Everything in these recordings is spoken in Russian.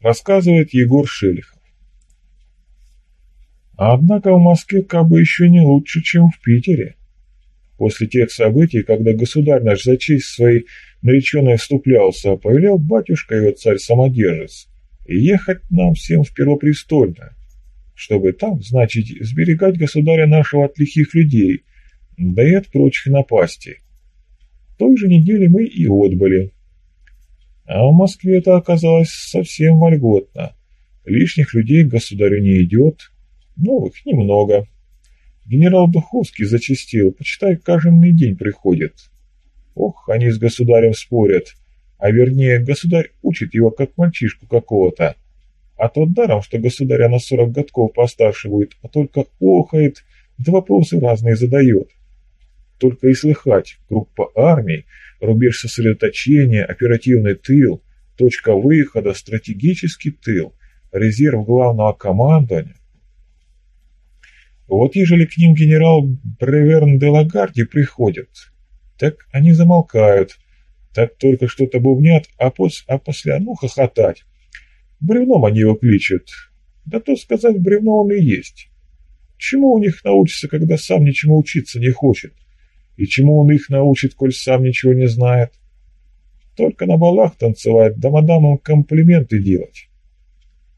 рассказывает Егор Шелихов. Однако в Москве как бы еще не лучше, чем в Питере. После тех событий, когда государь наш за честь своей нареченной вступлялся, повелел батюшка его царь-самодержец, ехать нам всем в Первопрестольное, чтобы там, значит, сберегать государя нашего от лихих людей, да и от прочих напастей. Той же неделе мы и отбыли. А в Москве это оказалось совсем вольготно. Лишних людей к государю не идет, новых немного. Генерал Духовский зачастил, почитай, каждый день приходит. Ох, они с государем спорят, а вернее, государь учит его как мальчишку какого-то. А тот даром, что государя на сорок годков постарше будет, а только охает, да вопросы разные задает. Только и слыхать, группа армий, рубеж сосредоточения, оперативный тыл, точка выхода, стратегический тыл, резерв главного командования. Вот ежели к ним генерал Бреверн де Лагарди приходит, так они замолкают, так только что-то бубнят, а, пос, а после ну хохотать. Бревном они его кличут. Да то сказать, бревно он и есть. Чему у них научится, когда сам ничему учиться не хочет? И чему он их научит, коль сам ничего не знает? Только на балах танцевать, да мадамам комплименты делать.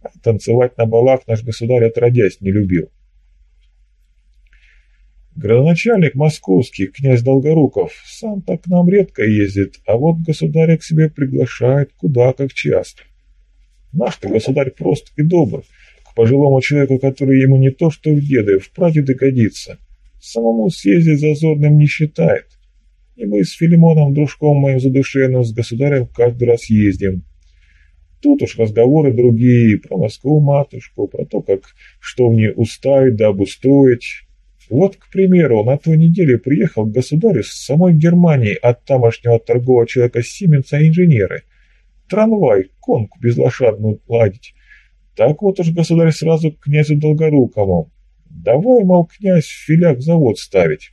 А танцевать на балах наш государь отродясь не любил. Градоначальник московский, князь Долгоруков, сам так к нам редко ездит, а вот государя к себе приглашает куда как часто. Наш-то государь прост и добр, к пожилому человеку, который ему не то что в деды, в прадеды годится. Самому съездить зазорным не считает. И мы с Филимоном, дружком моим задушевным, с государем каждый раз ездим. Тут уж разговоры другие, про Москву-матушку, про то, как что в ней уставить да обустроить. Вот, к примеру, на той неделе приехал к государю с самой Германии от тамошнего торгового человека Сименса инженеры. Трамвай, конку безлошадную ладить. Так вот уж государь сразу к князю Долгорукому. Давай, мол, князь, филяк завод ставить.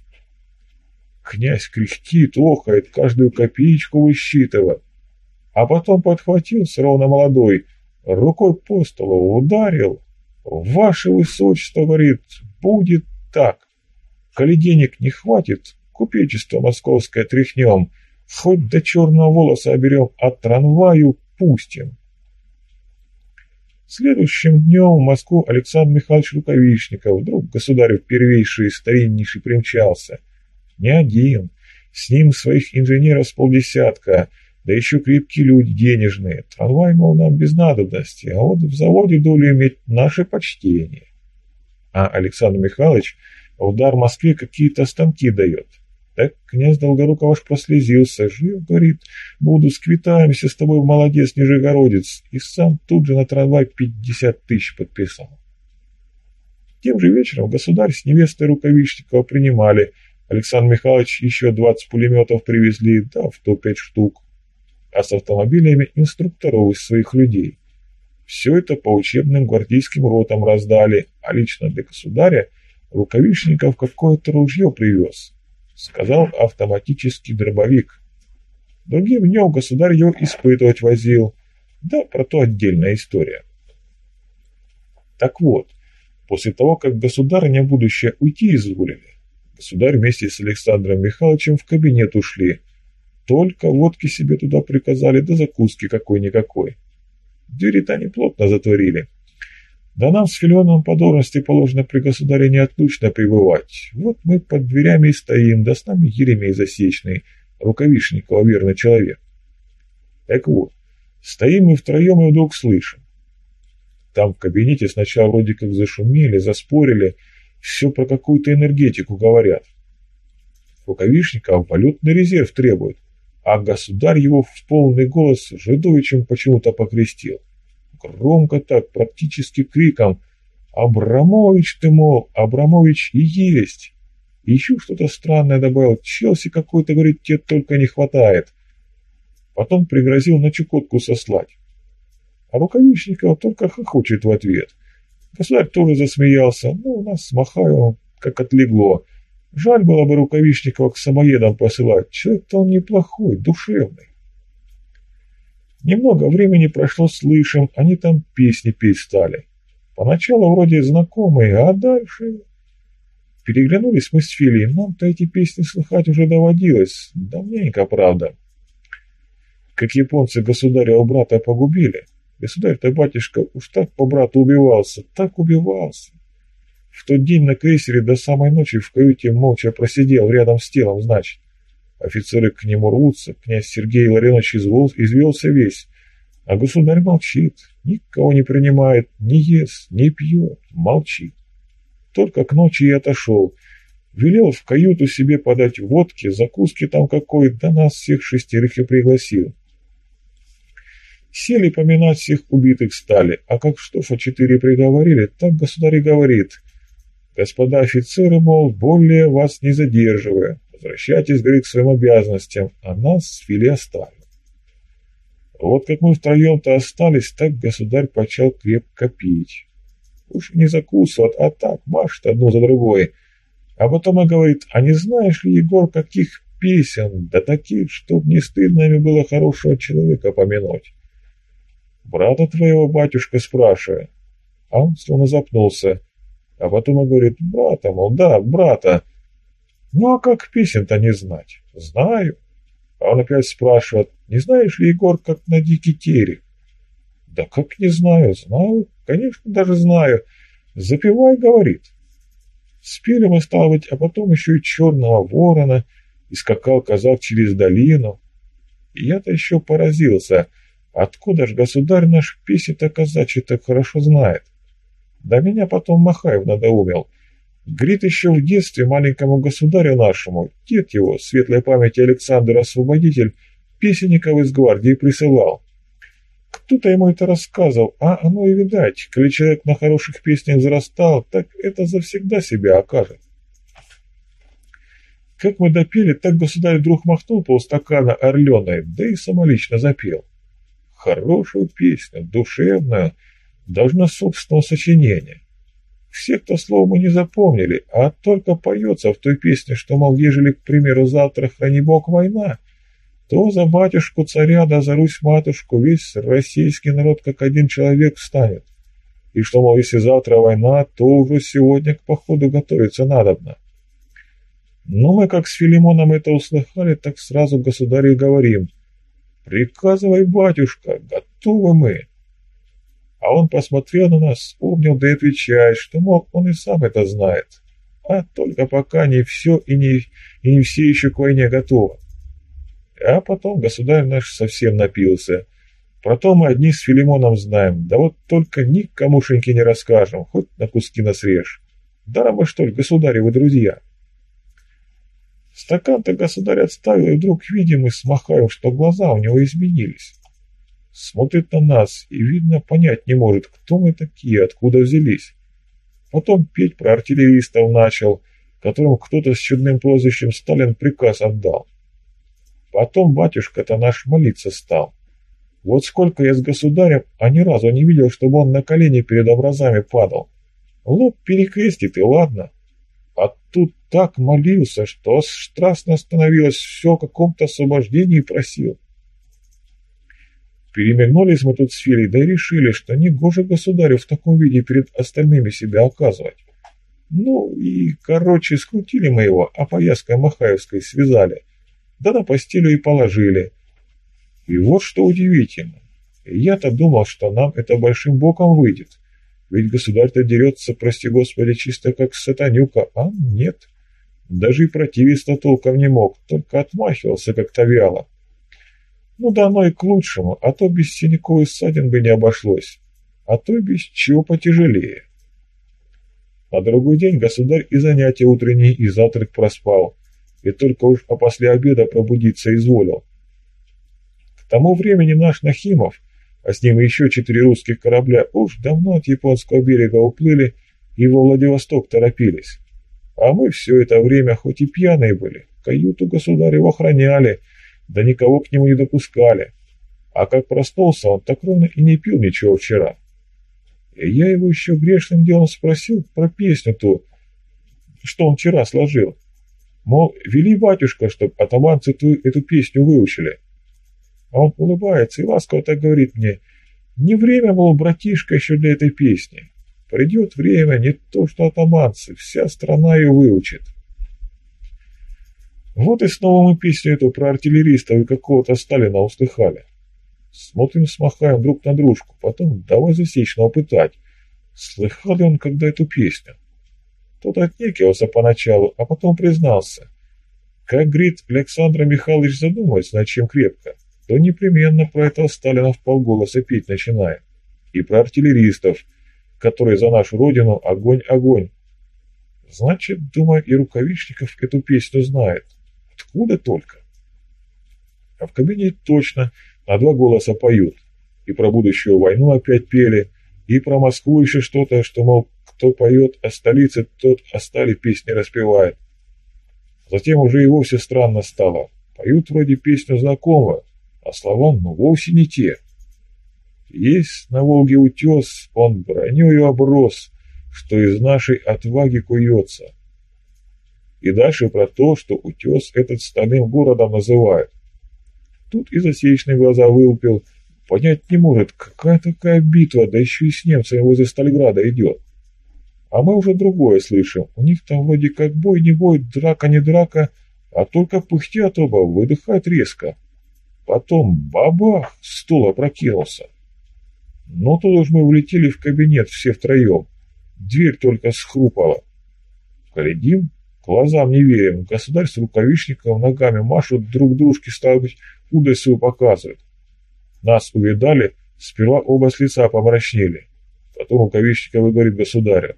Князь кряхтит, охает, каждую копеечку высчитывает. А потом подхватился ровно молодой, рукой по столу ударил. «Ваше высочество, — говорит, — будет так. Коли денег не хватит, купечество московское тряхнем, хоть до черного волоса оберем, а трамваю пустим. Следующим днем в Москву Александр Михайлович Рукавишников, вдруг государев первейший и стариннейший примчался. Не один, с ним своих инженеров с полдесятка, да еще крепкие люди денежные. Трамвай, мол, нам без надобности, а вот в заводе долю иметь наше почтение. А Александр Михайлович в Москве какие-то станки дает. Так князь Долгоруков аж прослезился. Жив, говорит, буду сквитаемся с тобой, молодец, Нижегородец. И сам тут же на трамвай пятьдесят тысяч подписал. Тем же вечером государь с невестой Рукавишникова принимали. Александр Михайлович еще двадцать пулеметов привезли, да, в то пять штук. А с автомобилями инструкторов из своих людей. Все это по учебным гвардейским ротам раздали, а лично для государя Рукавишников какое-то ружье привез. Сказал автоматический дробовик. Другим днем государь его испытывать возил. Да, про то отдельная история. Так вот, после того, как государыня будущее уйти изволили, государь вместе с Александром Михайловичем в кабинет ушли. Только водки себе туда приказали, да закуски какой-никакой. Двери-то они плотно затворили. Да нам с Филионом по должности положено при государе неотлучно пребывать. Вот мы под дверями и стоим, да с нами Еремей Засечный, Рукавишникова верный человек. Так вот, стоим мы втроем и вдруг слышим. Там в кабинете сначала вроде как зашумели, заспорили, все про какую-то энергетику говорят. Рукавишников полетный резерв требует, а государь его в полный голос Жидовичем почему-то покрестил. Громко так, практически криком. «Абрамович ты, мол, Абрамович и есть!» еще что-то странное добавил. «Челси какой-то, говорит, тебе только не хватает!» Потом пригрозил на Чукотку сослать. А Рукавишников только хохочет в ответ. Государь тоже засмеялся. Ну, у нас с Махаевым как отлегло. Жаль было бы Рукавишникова к самоедам посылать. Человек-то он неплохой, душевный. Немного времени прошло, слышим, они там песни петь стали. Поначалу вроде знакомые, а дальше... Переглянулись мы с Филией, нам-то эти песни слыхать уже доводилось, давненько, правда. Как японцы государева брата погубили. Государь-то, батюшка, уж так по брату убивался, так убивался. В тот день на крейсере до самой ночи в каюте молча просидел рядом с телом, значит. Офицеры к нему рвутся, князь Сергей Ларенович извел, извелся весь. А государь молчит, никого не принимает, не ест, не пьет, молчит. Только к ночи и отошел. Велел в каюту себе подать водки, закуски там какой, да нас всех шестерых и пригласил. Сели поминать всех убитых стали, а как Штофа четыре приговорили, так государь и говорит. Господа офицеры, мол, более вас не задерживая. Возвращайтесь, говорит, к своим обязанностям, а нас с Фили оставим. Вот как мы втроем-то остались, так государь почал крепко пить. Уж не закусывать, а так, машет одну за другой. А потом и говорит, а не знаешь ли, Егор, каких песен, да таких, чтоб не стыдно ими было хорошего человека помянуть. Брата твоего, батюшка, спрашивая. А он словно запнулся. А потом и говорит, брата, мол, да, брата. Ну а как песен-то не знать? Знаю. А он опять спрашивает, не знаешь ли, Егор, как на дикий терек? Да как не знаю, знаю, конечно, даже знаю. Запивай, говорит. Спели мы, стало быть, а потом еще и черного ворона, и скакал казак через долину. И я-то еще поразился, откуда ж государь наш песен-то казачий так хорошо знает. Да меня потом Махаев надоумел. Грит еще в детстве маленькому государю нашему, дед его, светлой памяти Александр Освободитель, песенников из гвардии присылал. Кто-то ему это рассказывал, а оно и видать, коли человек на хороших песнях зарастал, так это завсегда себя окажет. Как мы допели, так государь вдруг махнул полстакана орленой, да и самолично запел. Хорошую песню, душевную, должно собственного сочинения. Все, кто слово мы не запомнили, а только поется в той песне, что, мол, ежели, к примеру, завтра, храни бог, война, то за батюшку царя да за Русь-матушку весь российский народ как один человек встанет. И что, мол, если завтра война, то уже сегодня к походу готовиться надобно. Но мы, как с Филимоном это услыхали, так сразу государю говорим. «Приказывай, батюшка, готовы мы». А он посмотрел на нас, вспомнил, да и отвечает, что, мол, он и сам это знает. А только пока не все и не, и не все еще к войне готовы. А потом государь наш совсем напился. Про то мы одни с Филимоном знаем, да вот только никомушеньки не расскажем, хоть на куски нас режь. Даром мы что ли, государевы друзья. Стакан-то государь отставил, и вдруг видим и смахаем, что глаза у него изменились. Смотрит на нас и, видно, понять не может, кто мы такие, откуда взялись. Потом петь про артиллеристов начал, которым кто-то с чудным прозвищем Сталин приказ отдал. Потом батюшка-то наш молиться стал. Вот сколько я с государем, а ни разу не видел, чтобы он на колени перед образами падал. Лоб перекрестит, и ладно. А тут так молился, что страстно становилось, все о каком-то освобождении просил. Перемигнулись мы тут с Филей, да и решили, что не гоже государю в таком виде перед остальными себя оказывать. Ну и, короче, скрутили мы его, а пояской Махаевской связали, да на постелю и положили. И вот что удивительно. Я-то думал, что нам это большим боком выйдет. Ведь государь-то дерется, прости господи, чисто как сатанюка, а нет. Даже и противиться толком не мог, только отмахивался как-то вяло. Ну да оно и к лучшему, а то без синяков и ссадин бы не обошлось, а то без чего потяжелее. На другой день государь и занятия утренние, и завтрак проспал, и только уж а после обеда пробудиться изволил. К тому времени наш Нахимов, а с ним еще четыре русских корабля, уж давно от японского берега уплыли и во Владивосток торопились. А мы все это время, хоть и пьяные были, каюту государеву охраняли, да никого к нему не допускали. А как проснулся, он так ровно и не пил ничего вчера. И я его еще грешным делом спросил про песню ту, что он вчера сложил. Мол, вели батюшка, чтоб атаманцы ту, эту песню выучили. А он улыбается и ласково так говорит мне, не время, мол, братишка, еще для этой песни. Придет время, не то что атаманцы, вся страна ее выучит. Вот и снова мы песню эту про артиллеристов и какого-то Сталина услыхали. Смотрим, смахаем друг на дружку, потом давай засечного пытать. Слыхал ли он когда эту песню? Тот отнекивался поначалу, а потом признался. Как, говорит, Александр Михайлович задумается над чем крепко, то непременно про этого Сталина в полголоса петь начинает. И про артиллеристов, которые за нашу родину огонь, огонь. Значит, думаю, и Рукавичников эту песню знает. Откуда только? А в кабинете точно на два голоса поют. И про будущую войну опять пели, и про Москву еще что-то, что, мол, кто поет о столице, тот о стали песни распевает. Затем уже и вовсе странно стало. Поют вроде песню знакомую, а слова ну вовсе не те. Есть на Волге утес, он бронёю оброс, что из нашей отваги куется. И дальше про то, что утес этот стальным городом называют. Тут и засечные глаза вылупил, понять не может, какая такая битва, да еще и с немцами возле Стальграда идет. А мы уже другое слышим, у них там вроде как бой не бой, драка не драка, а только пыхтят оба, выдыхают резко. Потом бабах, стул опрокинулся. Но тут уж мы влетели в кабинет все втроем. Дверь только схрупала. Глядим, глазам не верим. Государь с рукавичником ногами машут, друг дружке, стало быть, удаль свою показывают. Нас увидали, сперва оба с лица помрачнели. Потом рукавичников говорит государю.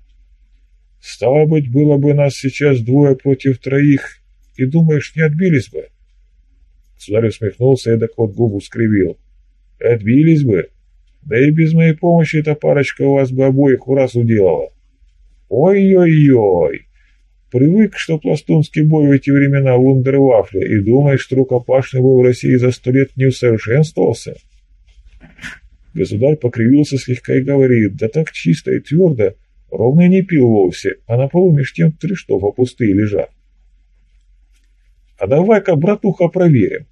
Стало быть, было бы нас сейчас двое против троих, и думаешь, не отбились бы? Государь усмехнулся и так вот губу скривил. Отбились бы. Да и без моей помощи эта парочка у вас бы обоих в раз уделала. Ой-ой-ой. Привык, что пластунский бой в эти времена вундервафля, и думаешь, что рукопашный бой в России за сто лет не усовершенствовался? Государь покривился слегка и говорит, да так чисто и твердо, ровно не пил вовсе, а на полу меж тем три штофа пустые лежат. А давай-ка, братуха, проверим.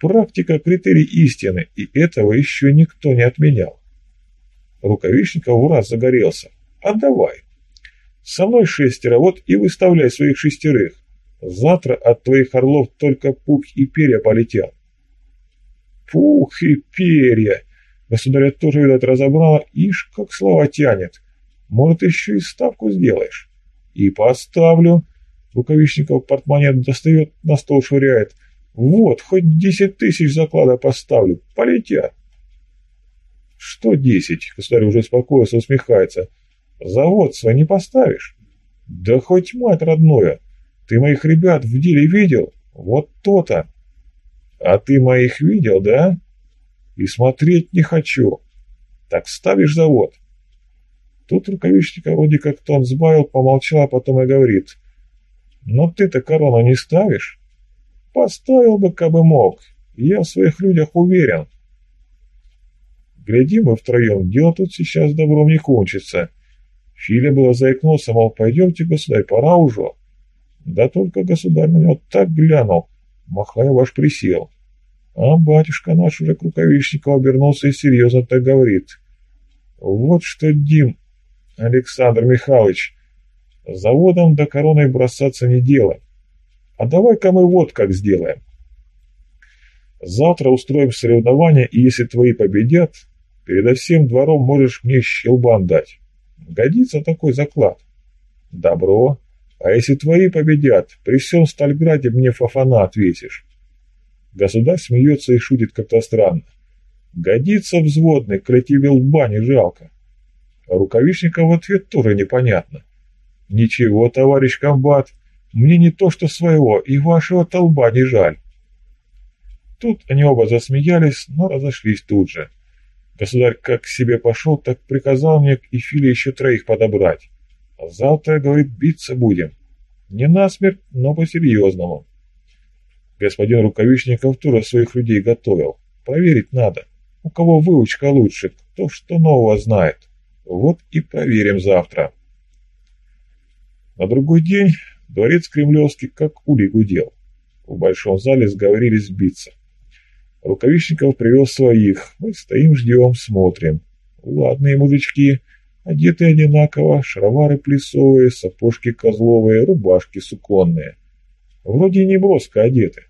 Практика – критерий истины, и этого еще никто не отменял. Рукавичников в раз загорелся. Отдавай. Со мной шестеро, вот и выставляй своих шестерых. Завтра от твоих орлов только пух и перья полетят. Пух и перья! Государя тоже, видать, разобрала, ишь, как слова тянет. Может, еще и ставку сделаешь? И поставлю. Рукавичников портмоне достает, на стол швыряет. Вот, хоть десять тысяч заклада поставлю. Полетят. Что десять? Государь уже спокойно усмехается. Завод свой не поставишь? Да хоть мать родное. Ты моих ребят в деле видел? Вот то-то. А ты моих видел, да? И смотреть не хочу. Так ставишь завод. Тут рукавичника вроде как тон сбавил, помолчал, а потом и говорит. Но ты-то корону не ставишь? Поставил бы, кабы мог. Я в своих людях уверен. Гляди мы втроем, дело тут сейчас добром не кончится. Филя было заикнулся, мол, пойдемте, государь, пора уже. Да только государь на него так глянул, Махаев аж присел. А батюшка наш уже к Рукавичникову обернулся и серьезно так говорит. Вот что, Дим, Александр Михайлович, заводом до короной бросаться не дело. А давай-ка мы вот как сделаем. Завтра устроим соревнования, и если твои победят, передо всем двором можешь мне щелбан дать. Годится такой заклад. Добро. А если твои победят, при всем Стальграде мне фафана ответишь. Государь смеется и шутит как-то странно. Годится взводный, кроти лба не жалко. А рукавичника в ответ тоже непонятно. Ничего, товарищ комбат, мне не то что своего, и вашего толба не жаль. Тут они оба засмеялись, но разошлись тут же. Государь как к себе пошел, так приказал мне к Ифиле еще троих подобрать. А завтра, говорит, биться будем. Не насмерть, но по-серьезному. Господин Рукавичников тоже своих людей готовил. Проверить надо. У кого выучка лучше, кто что нового знает. Вот и проверим завтра. На другой день дворец Кремлевский как улей гудел. В большом зале сговорились биться. Рукавичников привел своих. Мы стоим, ждем, смотрим. Ладные мужички, одеты одинаково, шаровары плесовые, сапожки козловые, рубашки суконные. Вроде не броско одеты.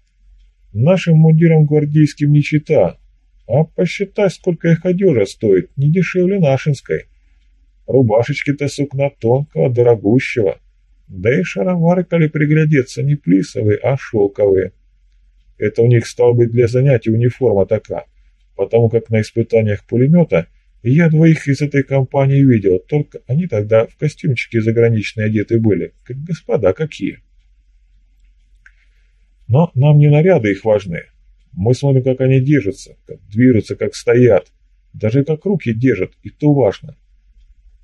Нашим мундирам гвардейским не чита, а посчитай, сколько их одежа стоит, не дешевле нашинской. Рубашечки-то сукна тонкого, дорогущего. Да и шаровары, коли приглядеться, не плисовые, а шелковые. Это у них, стал быть, для занятий униформа такая, потому как на испытаниях пулемета я двоих из этой компании видел, только они тогда в костюмчики заграничные одеты были, как господа какие. Но нам не наряды их важны. Мы смотрим, как они держатся, как движутся, как стоят, даже как руки держат, и то важно.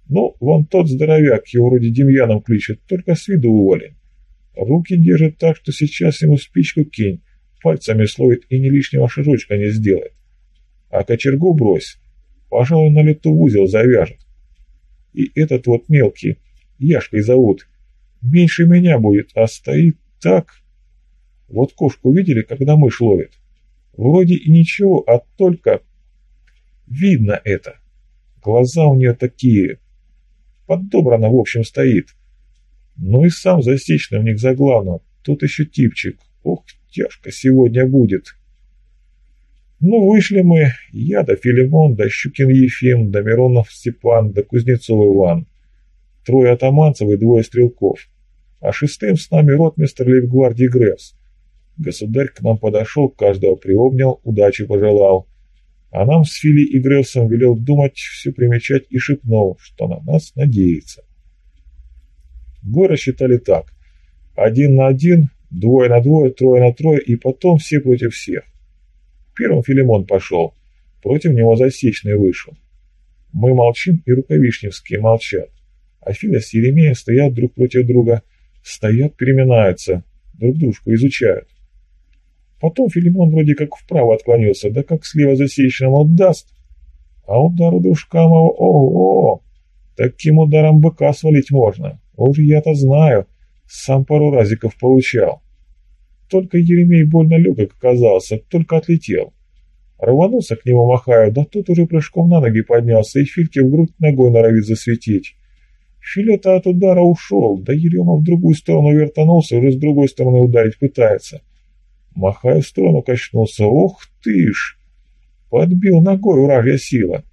Ну, вон тот здоровяк, его вроде Демьяном кличет, только с виду уволен. Руки держит так, что сейчас ему спичку кинь, пальцами словит и ни лишнего шажочка не сделает. А кочергу брось, пожалуй, на лету в узел завяжет. И этот вот мелкий, Яшкой зовут, меньше меня будет, а стоит так. Вот кошку видели, когда мышь ловит? Вроде и ничего, а только... Видно это. Глаза у нее такие. Подобрано, в общем, стоит. Ну и сам засечный у них за главного. Тут еще типчик. Ох, тяжко сегодня будет. Ну, вышли мы, я да Филимон, да Щукин Ефим, да Миронов Степан, да Кузнецов Иван. Трое атаманцев и двое стрелков. А шестым с нами ротмистр лейбгвардии Грефс. Государь к нам подошел, каждого приобнял, удачи пожелал. А нам с Фили и Грефсом велел думать, все примечать и шепнул, что на нас надеется. Бой рассчитали так. Один на один, двое на двое, трое на трое, и потом все против всех. Первым Филимон пошел, против него Засечный вышел. Мы молчим, и Рукавишневские молчат. А Филя с Еремеем стоят друг против друга, стоят, переминаются, друг дружку изучают. Потом Филимон вроде как вправо отклонился, да как слева Засечному даст. А удар у дружка моего, ого, таким ударом быка свалить можно. Уж я-то знаю, сам пару разиков получал. Только Еремей больно легок оказался, только отлетел. Рванулся к нему, махая, да тут уже прыжком на ноги поднялся и Фильке в грудь ногой норовит засветить. Филета от удара ушел, да Ерема в другую сторону вертанулся, уже с другой стороны ударить пытается. Махая в сторону качнулся, ох ты ж! Подбил ногой вражья сила.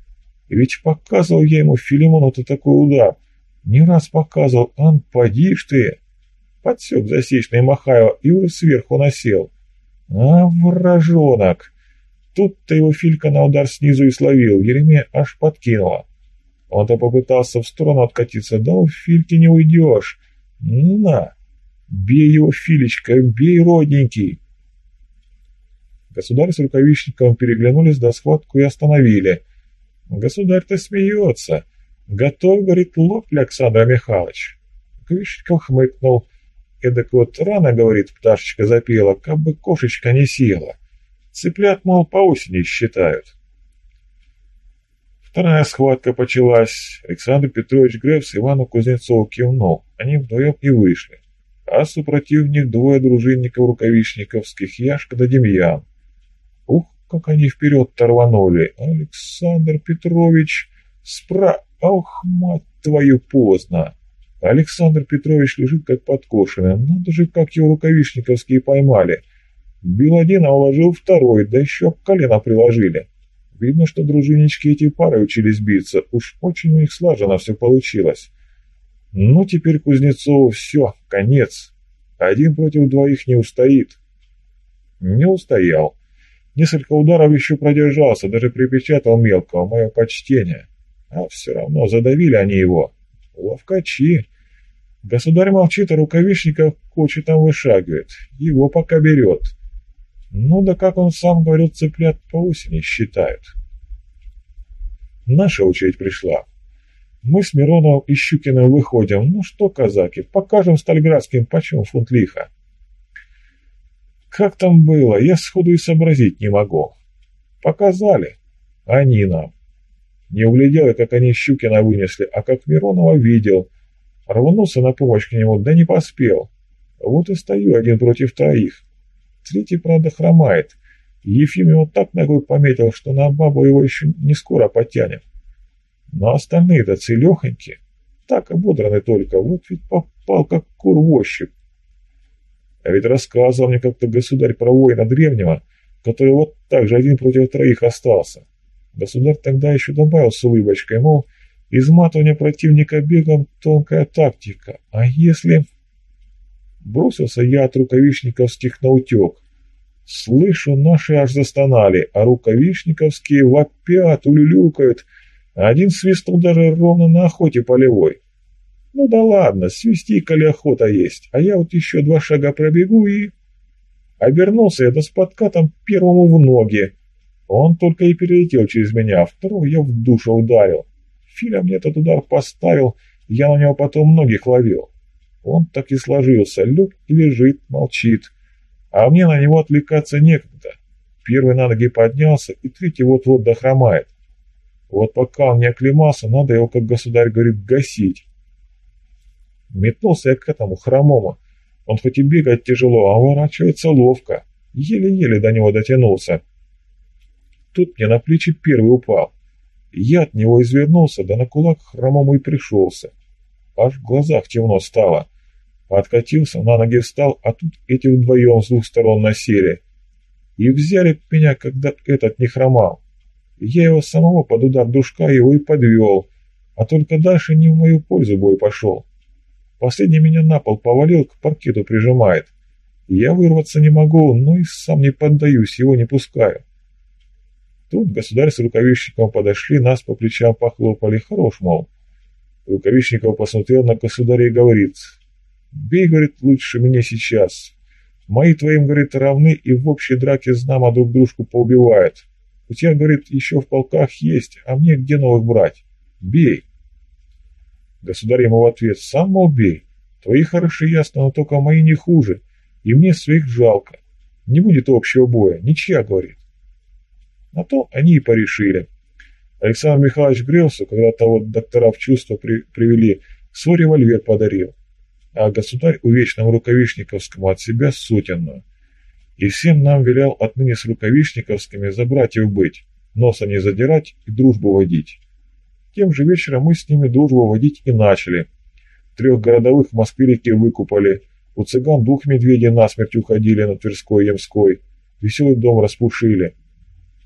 Ведь показывал я ему Филимону-то такой удар. Не раз показывал, ан, поди ж ты! Подсек засечный Махаева и уже сверху насел. А, вражонок! Тут-то его Филька на удар снизу и словил, Еремея аж подкинула. Он-то попытался в сторону откатиться, да у Фильки не уйдешь. На! Бей его, Филечка, бей, родненький! Государь с рукавичником переглянулись до схватку и остановили. Государь-то смеется. Готов, говорит, лоб Александр Михайлович. Рукавичников хмыкнул. Эдак вот рано, говорит, пташечка запела, как бы кошечка не села. Цыплят, мол, по осени считают. Вторая схватка почалась. Александр Петрович Грефс Ивану Кузнецову кивнул. Они вдвоем и вышли. А супротив них двое дружинников рукавичниковских, Яшка да Демьян. Ух, как они вперед-то рванули. Александр Петрович спра... Ох, мать твою, поздно. Александр Петрович лежит как подкошенный. Надо же, как его рукавишниковские поймали. Бил один, а уложил второй, да еще колено приложили. Видно, что дружиннички эти пары учились биться. Уж очень у них слаженно все получилось. Ну, теперь Кузнецову все, конец. Один против двоих не устоит. Не устоял. Несколько ударов еще продержался, даже припечатал мелкого, мое почтение. А все равно задавили они его. Ловкачи. Государь молчит, а рукавишников куча там вышагивает. Его пока берет. Ну да как он сам говорит, цыплят по осени считают. Наша очередь пришла. Мы с Мироновым и Щукиным выходим. Ну что, казаки, покажем стальградским, почем фунт лиха. Как там было, я сходу и сообразить не могу. Показали. Они нам. Не углядел я, как они Щукина вынесли, а как Миронова видел. Рванулся на помощь к нему, да не поспел. Вот и стою один против троих. Третий, правда, хромает. Ефим его так ногой пометил, что на бабу его еще не скоро потянет. Но остальные-то целехоньки, так ободраны только, вот ведь попал как кур в ощупь. А ведь рассказывал мне как-то государь про воина древнего, который вот так же один против троих остался. Государь тогда еще добавил с улыбочкой, мол, изматывание противника бегом – тонкая тактика. А если... Бросился я от рукавичниковских на утек. Слышу, наши аж застонали, а рукавичниковские вопят, улюлюкают. Один свистнул даже ровно на охоте полевой. Ну да ладно, свисти, коли охота есть, а я вот еще два шага пробегу и... Обернулся я да с подкатом первому в ноги. Он только и перелетел через меня, а второго я в душу ударил. Филя мне этот удар поставил, я на него потом многих ловил. Он так и сложился, лег и лежит, молчит. А мне на него отвлекаться некогда. Первый на ноги поднялся, и третий вот-вот дохромает. Вот пока он не оклемался, надо его, как государь говорит, гасить. Метнулся я к этому хромому. Он хоть и бегает тяжело, а уворачивается ловко. Еле-еле до него дотянулся. Тут мне на плечи первый упал. Я от него извернулся, да на кулак хромому и пришелся. Аж в глазах темно стало. Откатился, на ноги встал, а тут эти вдвоем с двух сторон насели. И взяли меня, когда этот не хромал. Я его самого под удар душка его и подвел, а только дальше не в мою пользу бой пошел. Последний меня на пол повалил, к паркету прижимает. Я вырваться не могу, но и сам не поддаюсь, его не пускаю. Тут государь с рукавичником подошли, нас по плечам похлопали, хорош, мол. Рукавичников посмотрел на государя и говорит, «Бей, — говорит, — лучше мне сейчас. Мои твоим, — говорит, — равны и в общей драке знамо друг дружку поубивают. У тебя, — говорит, — еще в полках есть, а мне где новых брать? Бей!» Государь ему в ответ, сам мол бей. Твои хороши ясно, но только мои не хуже. И мне своих жалко. Не будет общего боя, ничья, говорит. На то они и порешили. Александр Михайлович грелся, когда того доктора в чувство при, привели, свой револьвер подарил. А государь увечному рукавишниковскому от себя сотенную. И всем нам велел отныне с рукавишниковскими за братьев быть, носа не задирать и дружбу водить. Тем же вечером мы с ними дружбу водить и начали. Трех городовых в Москве-реке выкупали. У цыган двух медведей насмерть уходили на Тверской и Ямской. Веселый дом распушили.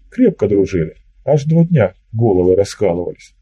Крепко дружили. Аж два дня головы раскалывались.